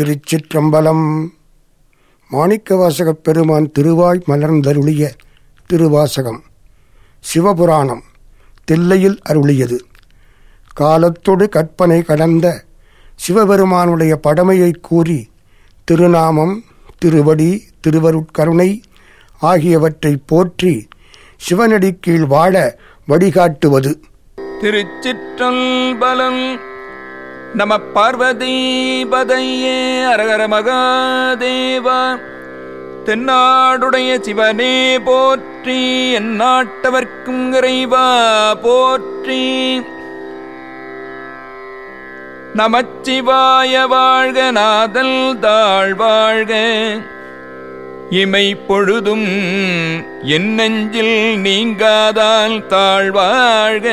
திருச்சிற்றம்பலம். மாணிக்கவாசகப் பெருமான் திருவாய் மலர்ந்தருளிய திருவாசகம். சிவபுராணம். தில்லையில் அருளியது. காலத்தொடு கற்பனை கடந்த சிவபெருமானுடைய படமையைக் கூறி திருநாமம் திருவடி திருவருட்கருணை ஆகியவற்றை போற்றி சிவனடி கீழ் வாழ வழிகாட்டுவது. திருச்சிற்றம்பலம் நம பார்வதீபதையே அரகர மகாதேவா. தென்னாடுடைய சிவனே போற்றி எந்நாட்டவர்க்கும் இறைவா போற்றி. நமச்சிவாய வாழ்க நாதல் தாழ் வாழ்க. இமை பொழுதும் என் நெஞ்சில் நீங்காதால் தாழ்வாழ்க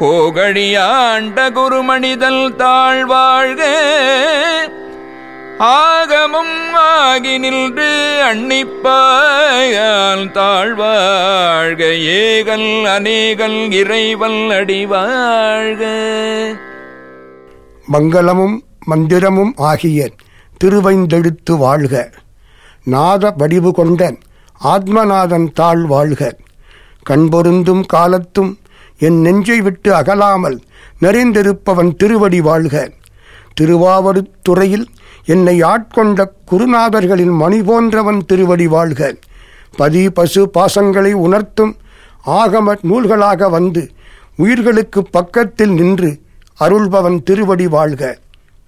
கோகழியாண்ட குருமணிதல் தாழ்வாழ்க. ஆகமும் ஆகி நின்று அன்னிப்பாயால் தாழ்வாழ்க. ஏகல் அநேகல் இறைவல் அடிவாழ்க. மங்களமும் மந்திரமும் ஆகிய திருவைந்தெடுத்து வாழ்க. நாத வடிவு கொண்ட ஆத்மநாதன் தாழ் வாழ்க கண்பொருந்தும் காலத்தும் என் நெஞ்சை விட்டு அகலாமல் நிறைந்திருப்பவன் திருவடி வாழ்க. திருவாவடுத்துறையில் என்னை ஆட்கொண்ட குருநாதர்களின் மணி போன்றவன் திருவடி வாழ்க. பதி பசு பாசங்களை உணர்த்தும் ஆகம நூல்களாக வந்து உயிர்களுக்கு பக்கத்தில் நின்று அருள்பவன் திருவடி வாழ்க.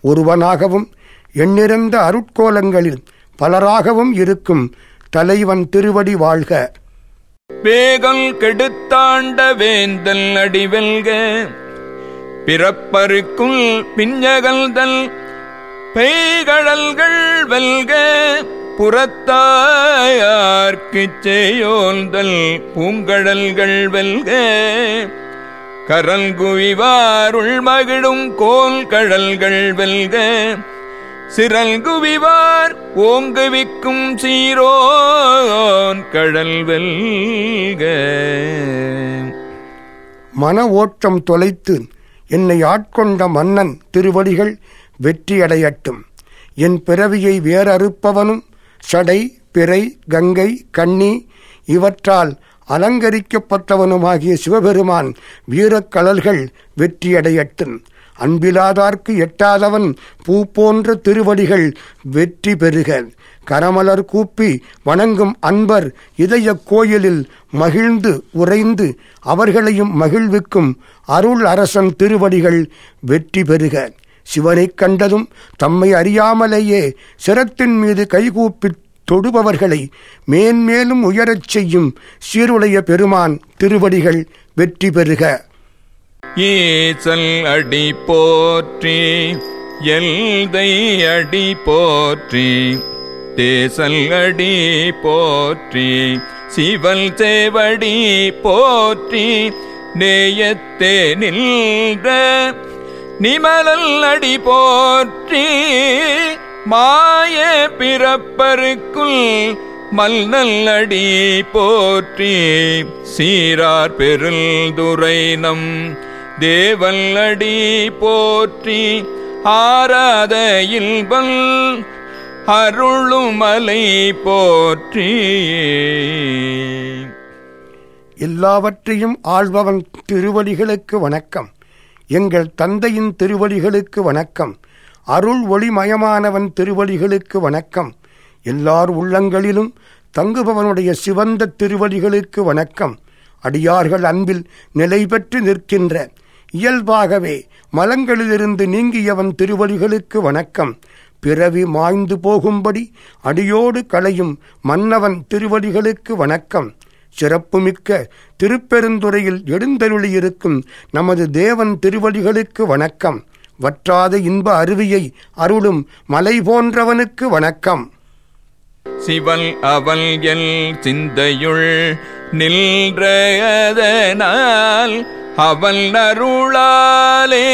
ஒருவனாகவும் எண்ணிறந்த அருட்கோலங்களில் பலராகவும் இருக்கும் தலைவன் திருவடி வாழ்க. வேகல் கெடுத்தாண்ட வேந்தல் அடிவெல்க பிறப்பருக்குள் பிஞ்சகல்தல் பெய்கடல்கள் வெல்க புறத்தாயார்க்குச் செய்யோல்தல் பூங்கடல்கள் வெல்க. கரல்குவிவாருள் மகிழும் கோல் கடல்கள் வெல்க சிறல்குவிவார் ஓங்குவிக்கும் சீரோன் கடல் வெல்க. மன ஓட்டம் தொலைத்து என்னை ஆட்கொண்ட மன்னன் திருவடிகள் வெற்றியடையட்டும். என் பிறவியை வேறறுப்பவனும் சடை பிறை கங்கை கண்ணி இவற்றால் அலங்கரிக்கப்பட்டவனுமாகிய சிவபெருமான் வீரக்கலல்கள் வெற்றியடையட்டும். அன்பிலாதார்க்கு எட்டாதவன் பூ போன்ற திருவடிகள் வெற்றி பெறுக. கரமலர் கூப்பி வணங்கும் அன்பர் இதய கோயிலில் மகிழ்ந்து உறைந்து அவர்களையும் மகிழ்விக்கும் அருள் அரசன் திருவடிகள் வெற்றி பெறுக. சிவனைக் கண்டதும் தம்மை அறியாமலேயே சிரத்தின் மீது கைகூப்பி தொடுபவர்களை மேன்மேலும் உயரச் செய்யும் சீருடைய பெருமான் திருவடிகள் வெற்றி பெறுக. ஈசல் அடி போற்றி எல்தை அடி போற்றி தேசல் அடி போற்றி சிவல் சேவடி போற்றி நேயத்தே நின்ற நிமலல் அடி போற்றி மாய பிறப்பருக்குள் மல்நல் அடி போற்றி சீரார் பெருந்துரை நம் தேவல்லடி போற்றி ஆராத இல்பல் அருளுமலை போற்றி எல்லாவற்றையும் ஆழ்பவன் திருவடிகளுக்கு வணக்கம். எங்கள் தந்தையின் திருவடிகளுக்கு வணக்கம். அருள் ஒளிமயமானவன் திருவடிகளுக்கு வணக்கம். எல்லார் உள்ளங்களிலும் தங்குபவனுடைய சிவந்த திருவடிகளுக்கு வணக்கம். அடியார்கள் அன்பில் நிலை பெற்று நிற்கின்ற இயல்பாகவே மலங்களிலிருந்து நீங்கியவன் திருவடிகளுக்கு வணக்கம். பிறவி மாய்ந்து போகும்படி அடியோடு களையும் மன்னவன் திருவடிகளுக்கு வணக்கம். சிறப்புமிக்க திருப்பெருந்துறையில் எழுந்தருளியிருக்கும் நமது தேவன் திருவடிகளுக்கு வணக்கம். வற்றாத இன்ப அருவியை அருளும் மலை போன்றவனுக்கு வணக்கம். சிவல் அவல் எல் சிந்தையுள் நின்றதனால் அவள் அருளாலே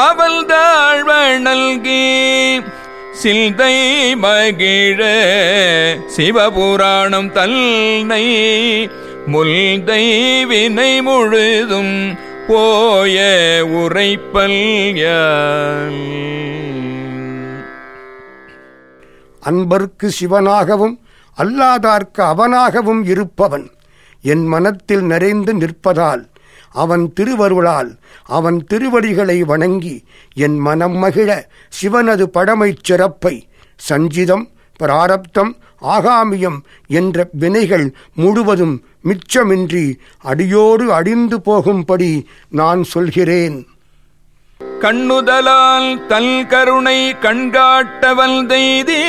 அவள் தாழ்வ நல்கி சிந்தை மகிழ சிவபுராணம் தன்னை முல்தை வினை முழுதும் போய உரைப்பல் அன்பர்க்கு சிவனாகவும் அல்லாதார்க்கு அவனாகவும் இருப்பவன் என் மனத்தில் நிறைந்து நிற்பதால் அவன் திருவருளால் அவன் திருவடிகளை வணங்கி என் மனம் மகிழ சிவனது படமைச் சிறப்பை சஞ்சிதம் பிராரப்தம் ஆகாமியம் என்ற வினைகள் முழுவதும் மிச்சமின்றி அடியோடு அடிந்து போகும்படி நான் சொல்கிறேன். கண்ணுதலால் தல் கருணை கண்காட்டவல் தெய்தி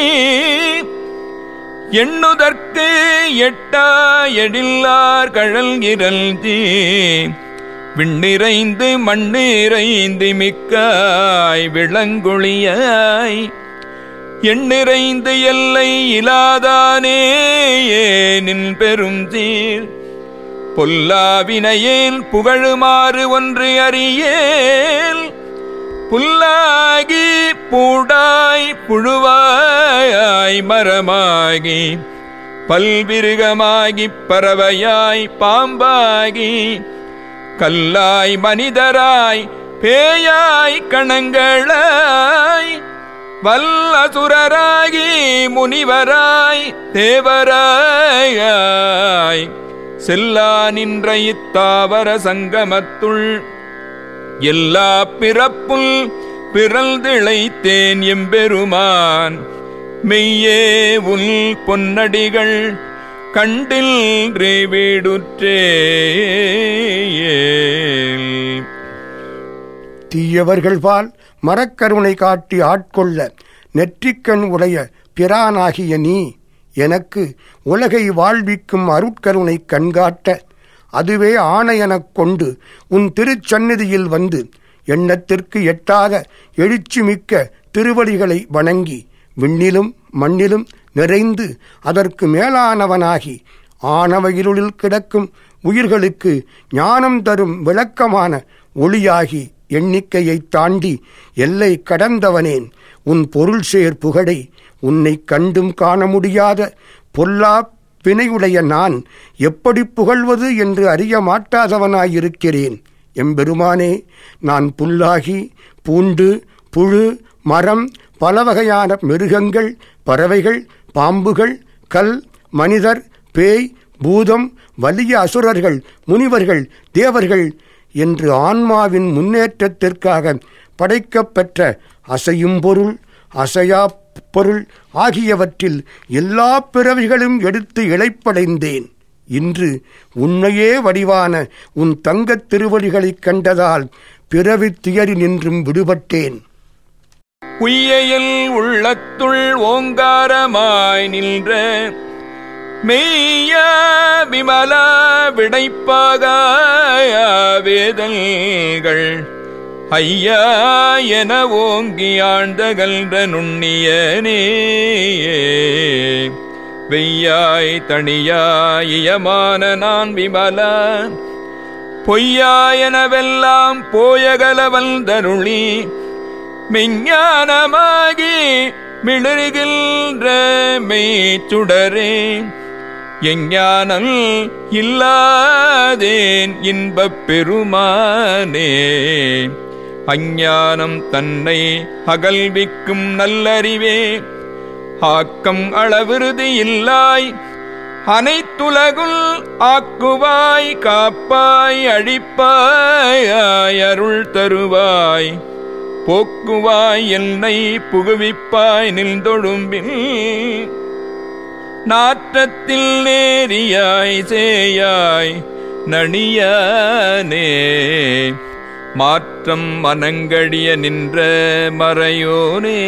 எண்ணுதற்கு எட்டா எழில்லார் கழல் இரல்தி விண்ணிறைந்து மண்ணிறைந்து மிக்காய் விளங்குழியாய். எண்ணிறைந்து எல்லை இலாதானே நின் பெரும் தீர். பொல்லாவினையேல் புகழுமாறு ஒன்று அறியேல். புல்லாகி பூடாய் புழுவாய் மரமாகி. பல்விருகமாகிப் பறவையாய் பாம்பாகி. கல்லாய் மனிதராய் பேயாய் கணங்களாய் வல்லசுரராகி முனிவராய் தேவராய் செல்லா நின்ற இத்தாவர சங்கமத்துள் எல்லா பிறப்புள் பிறல் திளைத்தேன் எம்பெருமான். மெய்யே உள் பொன்னடிகள் கண்டில் வீடுற்றே. தீயவர்கள் பால் மரக்கருணை காட்டி ஆட்கொள்ள நெற்றிக்கண் உடைய பிரானாகிய நீ எனக்கு உலகை வாழ்விக்கும் அருட்கருணை கண்காட்ட அதுவே ஆணையெனக் கொண்டு உன் திருச்சந்நிதியில் வந்து எண்ணத்திற்கு எட்டாத எழுச்சி மிக்க திருவடிகளை வணங்கி விண்ணிலும் மண்ணிலும் நிறைந்து அதற்கு மேலானவனாகி ஆணவ இருளில் கிடக்கும் உயிர்களுக்கு ஞானம் தரும் விளக்கமான ஒளியாகி எண்ணிக்கையைத் தாண்டி எல்லை கடந்தவனேன். உன் பொருள் சேர் புகழை உன்னை கண்டும் காண முடியாத பொல்லா பிணையுடைய நான் எப்படி புகழ்வது என்று அறிய மாட்டாதவனாயிருக்கிறேன். எம்பெருமானே நான் புல்லாகி பூண்டு புழு மரம் பல வகையான மிருகங்கள் பறவைகள் பாம்புகள் கல் மனிதர் பேய் பூதம் வலிய அசுரர்கள் முனிவர்கள் தேவர்கள் என்று ஆன்மாவின் முன்னேற்றத்திற்காக படைக்கப்பெற்ற அசையும் பொருள் அசையா பொருள் ஆகியவற்றில் எல்லா பிறவிகளும் எடுத்து இழைப்படைந்தேன். இன்று உன்னையே வடிவான உன் தங்கத் திருவடிகளைக் கண்டதால் பிறவி துயரி நின்றும் விடுபட்டேன். உய்யையில் உள்ளத்துள் ஓங்காரமாய் நின்ற மெய்ய விமல விடைப்பாக வேதல்கள். ஐயா என ஓங்கி ஆழ்ந்தகல்ற நுண்ணியனே. வெய்யாய் தனியாயமான நான் விமல. பொய்யாயனவெல்லாம் போயகலவல் தருளி மெஞ்ஞானமாகி மிளறுகின்ற மெய்ச்சுடரே எஞ்ஞானல் இல்லாதேன் இன்பப் பெருமானே. அஞ்ஞானம் தன்னை அகல்விக்கும் நல்லறிவே ஆக்கம் அளவிருதி இல்லாய் அனைத்துலகுள் ஆக்குவாய் காப்பாய் அழிப்பாய் அருள் தருவாய். போக்குவாய் என்னை புகுவிப்பாய் நின்றொழும்பில். நாற்றத்தில் நேரியாய் சேயாய் நணியானே. மாற்றம் மனங்கடிய நின்ற மறையோனே.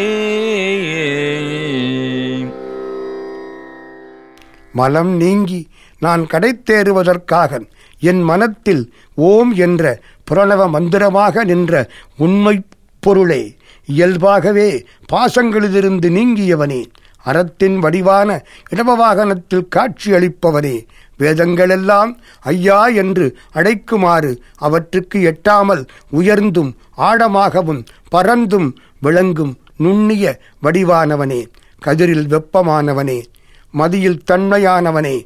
மலம் நீங்கி நான் கடைத்தேறுவதற்காக என் மனத்தில் ஓம் என்ற புரணவ மந்திரமாக நின்ற உண்மை பொருளே இயல்பாகவே பாசங்களிலிருந்து நீங்கியவனே அறத்தின் வடிவான இடமவாகனத்தில் காட்சியளிப்பவனே வேதங்களெல்லாம் ஐயா என்று அழைக்குமாறு அவற்றுக்கு எட்டாமல் உயர்ந்தும் ஆழமாகவும் பரந்தும் விளங்கும் நுண்ணிய வடிவானவனே கதிரில் வெப்பமானவனே மதியில் தன்மையானவனே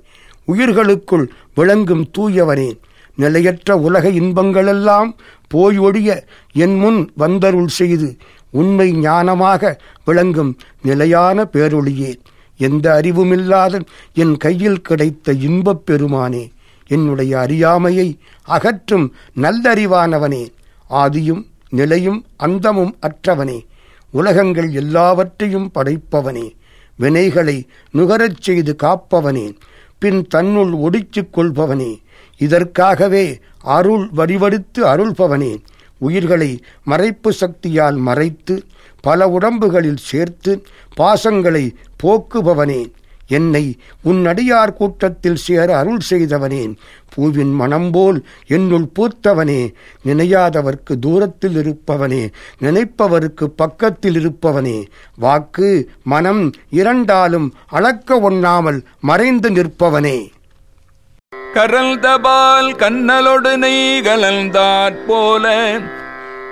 உயிர்களுக்குள் விளங்கும் தூயவனே நிலையற்ற உலக இன்பங்களெல்லாம் போய் ஒழிய என் முன் வந்தருள் செய்து உண்மை ஞானமாக விளங்கும் நிலையான பேரொளியே எந்த அறிவுமில்லாத என் கையில் கிடைத்த இன்பப் பெருமானே என்னுடைய அறியாமையை அகற்றும் நல்லறிவானவனே. ஆதியும் நிலையும் அந்தமும் அற்றவனே உலகங்கள் எல்லாவற்றையும் படைப்பவனே. வினைகளை நுகரச் செய்து காப்பவனே பின் தன்னுள் ஒடிச்சுக் கொள்பவனே. இதற்காகவே அருள் வடிவடுத்து அருள்பவனே உயிர்களை மறைப்பு சக்தியால் மறைத்து பல உடம்புகளில் சேர்த்து பாசங்களை போக்குபவனே என்னை உன் அடியார் கூட்டத்தில் சேர அருள் செய்தவனேன் பூவின் மனம்போல் என்னுள் பூத்தவனே நினையாதவர்க்கு தூரத்தில் இருப்பவனே நினைப்பவருக்கு பக்கத்தில் இருப்பவனே வாக்கு மனம் இரண்டாலும் அளக்க ஒண்ணாமல் மறைந்து நிற்பவனே. கரல் தபால் கண்ணலொடு நெய் கலந்தாற் போல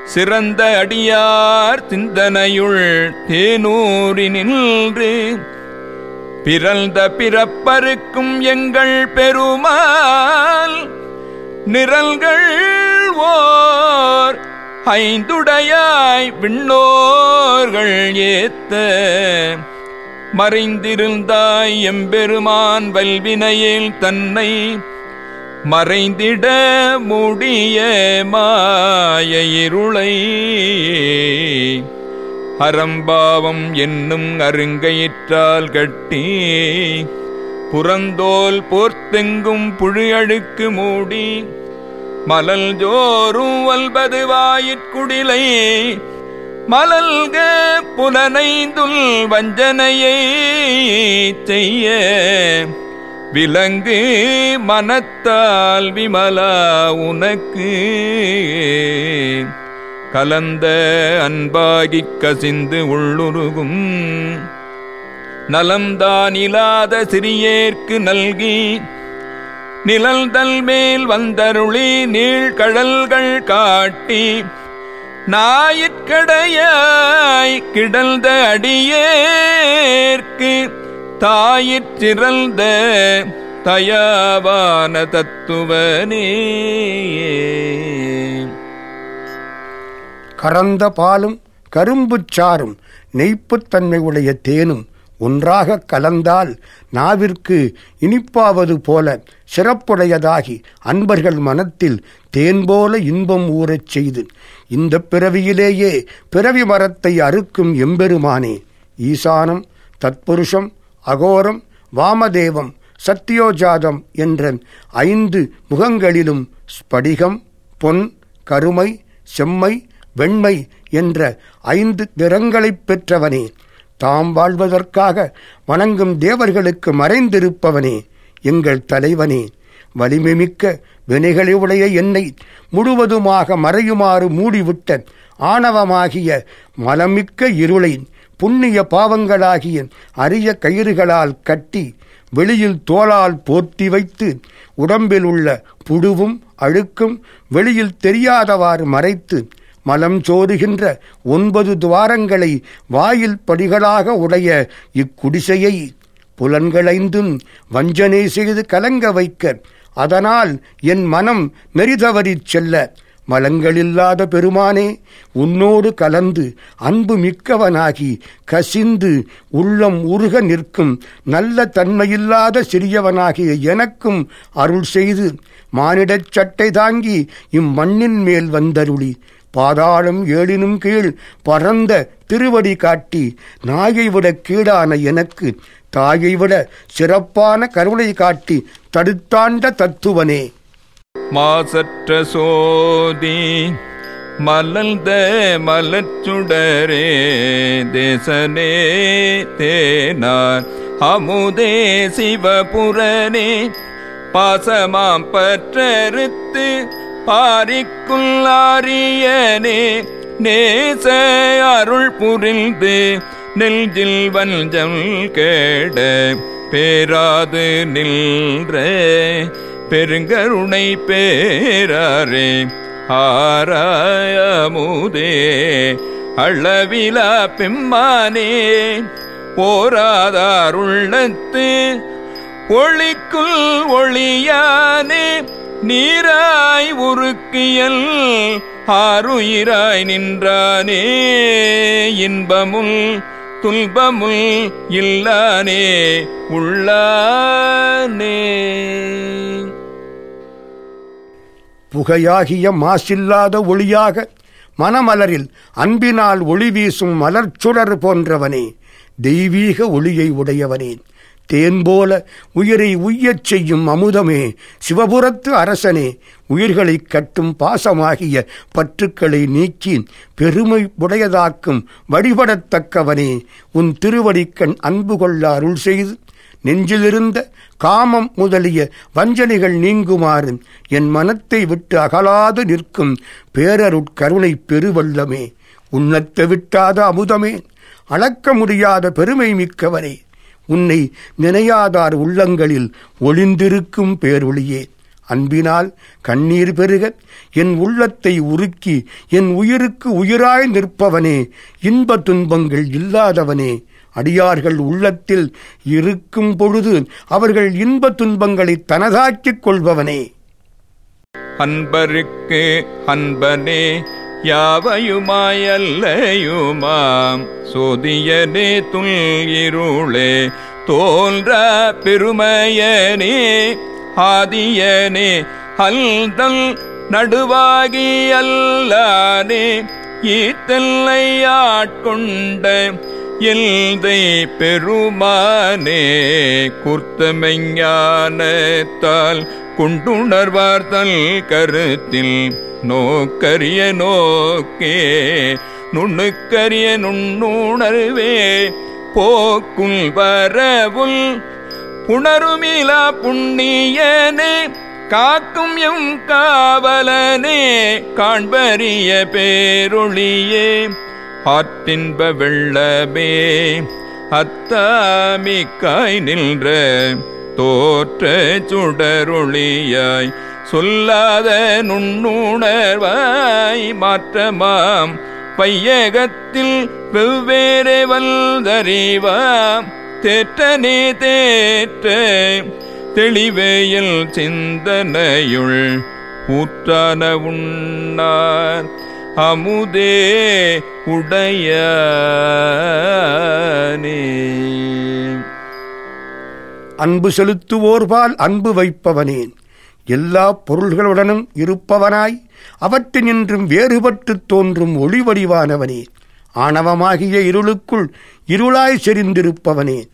சிறந்த அடியார் சிந்தனையுள் தேனூரி நின்று பிறந்த பிறப்பருக்கும் எங்கள் பெருமாள் நிரல்கள் ஓர் ஐந்துடையாய் விண்ணோர்கள் ஏத்த மறைந்திருந்தாய் எம்பெருமான் வல்வினையில் தன்னை மறைந்திட முடிய மாய இருளை அறம்பாவம் என்னும் அருங்கயிற்றால் கட்டி புறந்தோல் போர்த்தெங்கும் புழியழுக்கு மூடி மலல் ஜோறும் வல்பது வாயிற்குடிலை மலல்க புலனைந்துள் வஞ்சனையை செய்ய. விலங்கு மனத்தால் விமலா உனக்கு. கலந்த அன்பாகிக் கசிந்து உள்ளுருகும். நலம்தான் இலாத சிறியேற்கு நல்கி. நிழல்தல் மேல் வந்தருளி நீழ்கழல்கள் காட்டி. நாயிற்கடையாய் கிடந்த அடியேற்கு தாயிற்றிறந்த தயாவான தத்துவனே கறந்த பாலும் கரும்புச் சாறும் நெய்ப்புத்தன்மை உடைய தேனும் ஒன்றாக கலந்தால் நாவிற்கு இனிப்பாவது போல சிறப்புடையதாகி அன்பர்கள் மனத்தில் தேன் போல இன்பம் ஊறச் செய்து இந்த பிறவியிலேயே பிறவி மரத்தை அறுக்கும் எம்பெருமானே. ஈசானம் தத்புருஷம் அகோரம் வாமதேவம் சத்தியோஜாதம் என்ற ஐந்து முகங்களிலும் ஸ்படிகம் பொன் கருமை செம்மை வெண்மை என்ற ஐந்து நிறங்களைப் பெற்றவனே. தாம் வாழ்வதற்காக வணங்கும் தேவர்களுக்கு மறைந்திருப்பவனே எங்கள் தலைவனே. வலிமைமிக்க வினைகளை உடைய என்னை முழுவதுமாக மறையுமாறு மூடிவிட்ட ஆணவமாகிய மலமிக்க இருளை புண்ணிய பாவங்களாகிய அரிய கயிறுகளால் கட்டி வெளியில் தோளால் போர்த்தி வைத்து உடம்பில் உள்ள புழுவும் அழுக்கும் வெளியில் தெரியாதவாறு மறைத்து மலம் சோறுகின்ற ஒன்பது துவாரங்களை வாயில் படிகளாக உடைய இக்குடிசையை புலன்களைந்தும் வஞ்சனை செய்து கலங்க வைக்க அதனால் என் மனம் மெரிதவரிச் செல்ல மலங்களில்லாத பெருமானே உன்னோடு கலந்து அன்பு மிக்கவனாகி கசிந்து உள்ளம் உருக நிற்கும் நல்ல தன்மையில்லாத சிறியவனாகிய எனக்கும் அருள் செய்து மானிடச் சட்டை தாங்கி இம்மண்ணின் மேல் வந்தருளி. பாதாளம் ஏழினும் கீழ் பரந்த திருவடி காட்டி நாயை விட கீழான எனக்கு தாயை விட சிறப்பான கருணை காட்டி தடுத்தாண்ட தத்துவனே. மாசற்ற சோதி மலர்ந்த மலச்சுடரே தேசனே தேனார் அமுதே சிவபுரனே பாசமாம் பற்றறுத்து பாரிக்குள்ளாரியனே நேச அருள் புரிந்து நெல்ஜில் வஞ்சம் கேட பேராது நின்ற பெருங்கருணை பேரே ஆராயமுதே அளவிலா பெம்மானே போராதாருள்ளத்து ஒளிக்குள் ஒளியானே நீராய் உருக்கியல் ஆறுயிராய் நின்றானே இன்பமுல் துன்பமுல் இல்லானே உள்ளானே. புகையாகிய மாசில்லாத ஒளியாக மனமலரில் அன்பினால் ஒளி வீசும் மலர்ச்சுடர் போன்றவனே தெய்வீக ஒளியை உடையவனே. தேன் போல உயிரை உய்யச் செய்யும் அமுதமே சிவபுரத்து அரசனே. உயிர்களைக் கட்டும் பாசமாகிய பற்றுக்களை நீக்கி பெருமை உடையதாக்கும் வழிபடத்தக்கவனே. உன் திருவடிக்கண் அன்பு கொள்ள அருள் செய்து நெஞ்சிலிருந்த காமம் முதலிய வஞ்சனைகள் நீங்குமாறு என் மனத்தை விட்டு அகலாது நிற்கும் பேரருட்கருணை பெருவல்லமே. உன்னத்தை விட்டாத அமுதமே. அளக்க முடியாத பெருமை மிக்கவனே. உன்னை நினையாதார் உள்ளங்களில் ஒளிந்திருக்கும் பேரொளியே. அன்பினால் கண்ணீர் பெருக என் உள்ளத்தை உருக்கி என் உயிருக்கு உயிராய் நிற்பவனே இன்ப துன்பங்கள் இல்லாதவனே. அடியார்கள் உள்ளத்தில் இருக்கும் பொழுது அவர்கள் இன்ப துன்பங்களை தனதாக்கிக் கொள்பவனே. அன்பருக்கு அன்பனே யாவையுமாயல்லையுமாம்? சோதியனே துள்கிருளே தோன்ற பெருமையனே ஆதியனே அல்தல் நடுவாகி அல்லானே ஈத்தல்லை ஆட்கொண்ட எல்தை பெருமானே குர்த்தமெஞ்ஞானத்தால் குண்டுணர்வார்த்தல் கருத்தில். நோக்கரிய நோக்கே நுண்ணுக்கரிய நுண்ணுணர்வே போக்குள் வரவுள் புணருமிலா புண்ணியனே காக்கும் எம் காவலனே காண்பரிய பேருளியே ஆற்றின்ப வெள்ளமே அத்தாமிக்காய் நின்ற தோற்ற சுடருளியாய் சொல்லாத நுண்ணுணர்வாய் மாற்றமாம். பையகத்தில் வெவ்வேறு வல்தறிவாம் தேற்றனே தேற்ற தெளிவேயில் சிந்தனையுள் ஊற்றான உண்ணார். அமுதே உடையானே. அன்பு செலுத்துவோர்பால் அன்பு வைப்பவனேன் எல்லா பொருள்களுடனும் இருப்பவனாய் அவற்றினின்றும் வேறுபட்டுத் தோன்றும் ஒளி வடிவானவனே ஆணவமாகிய இருளுக்குள் இருளாய் செறிந்திருப்பவனே.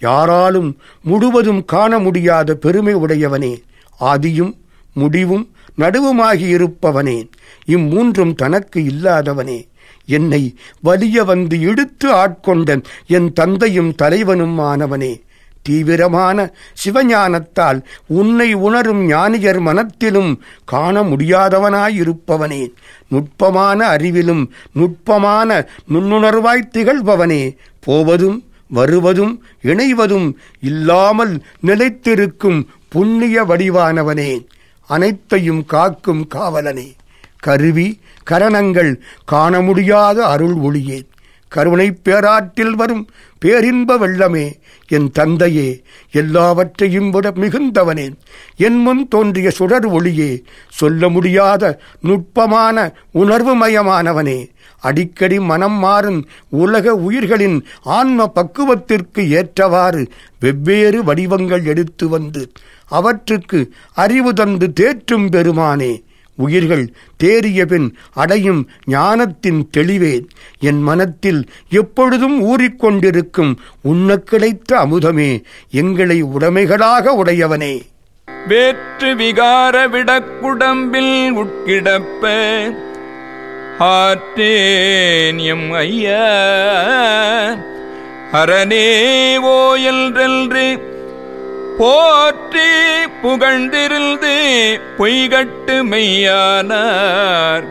யாராலும் முழுவதும் காண முடியாத பெருமை உடையவனே. ஆதியும் முடிவும் நடுவுமாகி இருப்பவனேன் இம்மூன்றும் தனக்கு இல்லாதவனே. என்னை வலிய வந்து இழுத்து ஆட்கொண்டன் என் தந்தையும் தலைவனும் ஆனவனே. தீவிரமான சிவஞானத்தால் உன்னை உணரும் ஞானியர் மனத்திலும் காண முடியாதவனாயிருப்பவனே. நுட்பமான அறிவிலும் நுட்பமான நுண்ணுணர்வாய் திகழ்பவனே. போவதும் வருவதும் இணைவதும் இல்லாமல் நிலைத்திருக்கும் புண்ணிய வடிவானவனே. அனைத்தையும் காக்கும் காவலனே. கருவி கரணங்கள் காண முடியாத அருள் ஒளியே. கருணைப் பேராற்றில் வரும் பேரின்ப வெள்ளமே. என் தந்தையே எல்லாவற்றையும் விட மிகுந்தவனே. என் முன் தோன்றிய சுடர் ஒளியே சொல்ல முடியாத நுட்பமான உணர்வுமயமானவனே அடிக்கடி மனம் மாறும் உலக உயிர்களின் ஆன்ம பக்குவத்திற்கு ஏற்றவாறு வெவ்வேறு வடிவங்கள் எடுத்து வந்து அவற்றுக்கு அறிவு தந்து தேற்றும் பெருமானே. உயிர்கள் தேறிய பின் அடையும் ஞானத்தின் தெளிவே. என் மனத்தில் எப்பொழுதும் ஊறிக்கொண்டிருக்கும் உண்ண கிடைத்த அமுதமே எங்களை உடைமைகளாக உடையவனே. வேற்று விகார விடக்குடம்பில் உட்கிடப்ப ஆற்றேன் ஐயா அரணே ஓயல்றென்று போற்றி புகழ்ந்திருந்து பொய்கட்டு மெய்யானார்.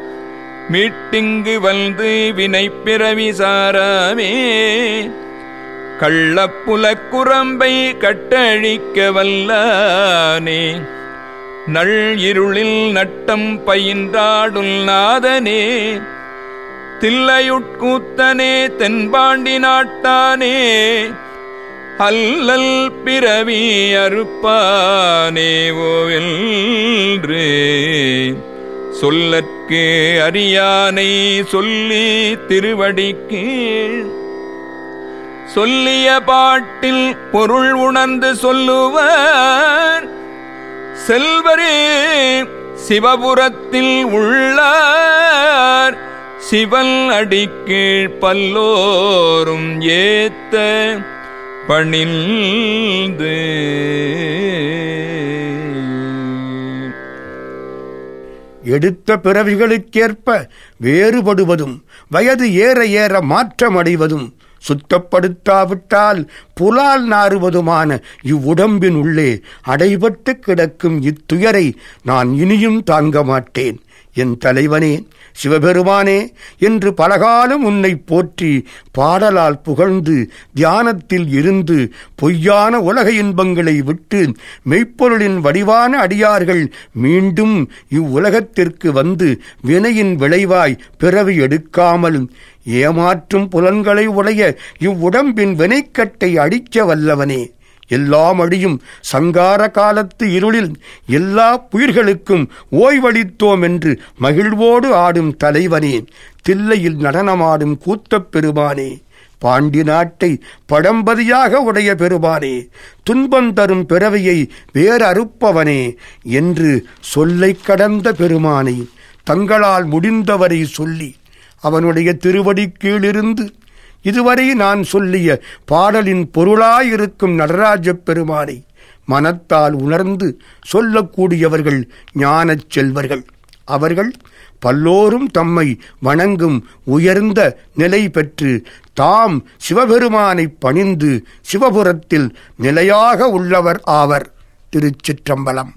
மீட்டிங்கு வந்து வினை பிறவி சாராமே. கள்ளப்புலக்குரம்பை கட்டழிக்க வல்லானே. நள் இருளில் நட்டம் பயின்றாடுல் நாதனே. தில்லையுட்கூத்தனே தென்பாண்டி நாட்டானே. அல்லல் பிறவி அறுப்பானே ஓவென்று சொல்லற்கு அறியானை சொல்லி திருவடிக்கீழ் சொல்லிய பாட்டில் பொருள் உணர்ந்து சொல்லுவார். செல்வரே சிவபுரத்தில் உள்ளார். சிவன் அடிக்கீழ் பல்லோரும் ஏத்த பணிந்து. எடுத்த பிறவிகளுக்கேற்ப வேறுபடுவதும் வயது ஏற ஏற மாற்றமடைவதும் சுத்தப்படுத்தாவிட்டால் புலால் நாறுவதுமான இவ்வுடம்பின் உள்ளே அடைபட்டு கிடக்கும் இத்துயரை நான் இனியும் தாங்க மாட்டேன். என் தலைவனே சிவபெருமானே என்று பலகாலம் உன்னை போற்றி பாடலால் புகழ்ந்து தியானத்தில் இருந்து பொய்யான உலக இன்பங்களை விட்டு மெய்ப்பொருளின் வடிவான அடியார்கள் மீண்டும் இவ்வுலகத்திற்கு வந்து வினையின் விளைவாய் பிறவி எடுக்காமல் ஏமாற்றும் புலன்களை உடைய இவ்வுடம்பின் வினைக்கட்டை அடிக்க வல்லவனே. எல்லாம் அழியும் சங்கார காலத்து இருளில் எல்லா புயிர்களுக்கும் ஓய்வளித்தோம் என்று மகிழ்வோடு ஆடும் தலைவனே. தில்லையில் நடனமாடும் கூத்தப் பெருமானே பாண்டி நாட்டை படம்பதியாக உடைய பெருமானே துன்பம் தரும் பிறவியை வேறறுப்பவனே என்று சொல்லை கடந்த பெருமானை தங்களால் முடிந்தவரை சொல்லி அவனுடைய திருவடி கீழிருந்து இதுவரை நான் சொல்லிய பாடலின் பொருளாயிருக்கும் நடராஜப் பெருமானை மனத்தால் உணர்ந்து சொல்லக்கூடியவர்கள் ஞானச் செல்வர்கள். அவர்கள் பல்லோரும் தம்மை வணங்கும் உயர்ந்த நிலை பெற்று தாம் சிவபெருமானை பணிந்து சிவபுரத்தில் நிலையாக உள்ளவர் ஆவர். திருச்சிற்றம்பலம்.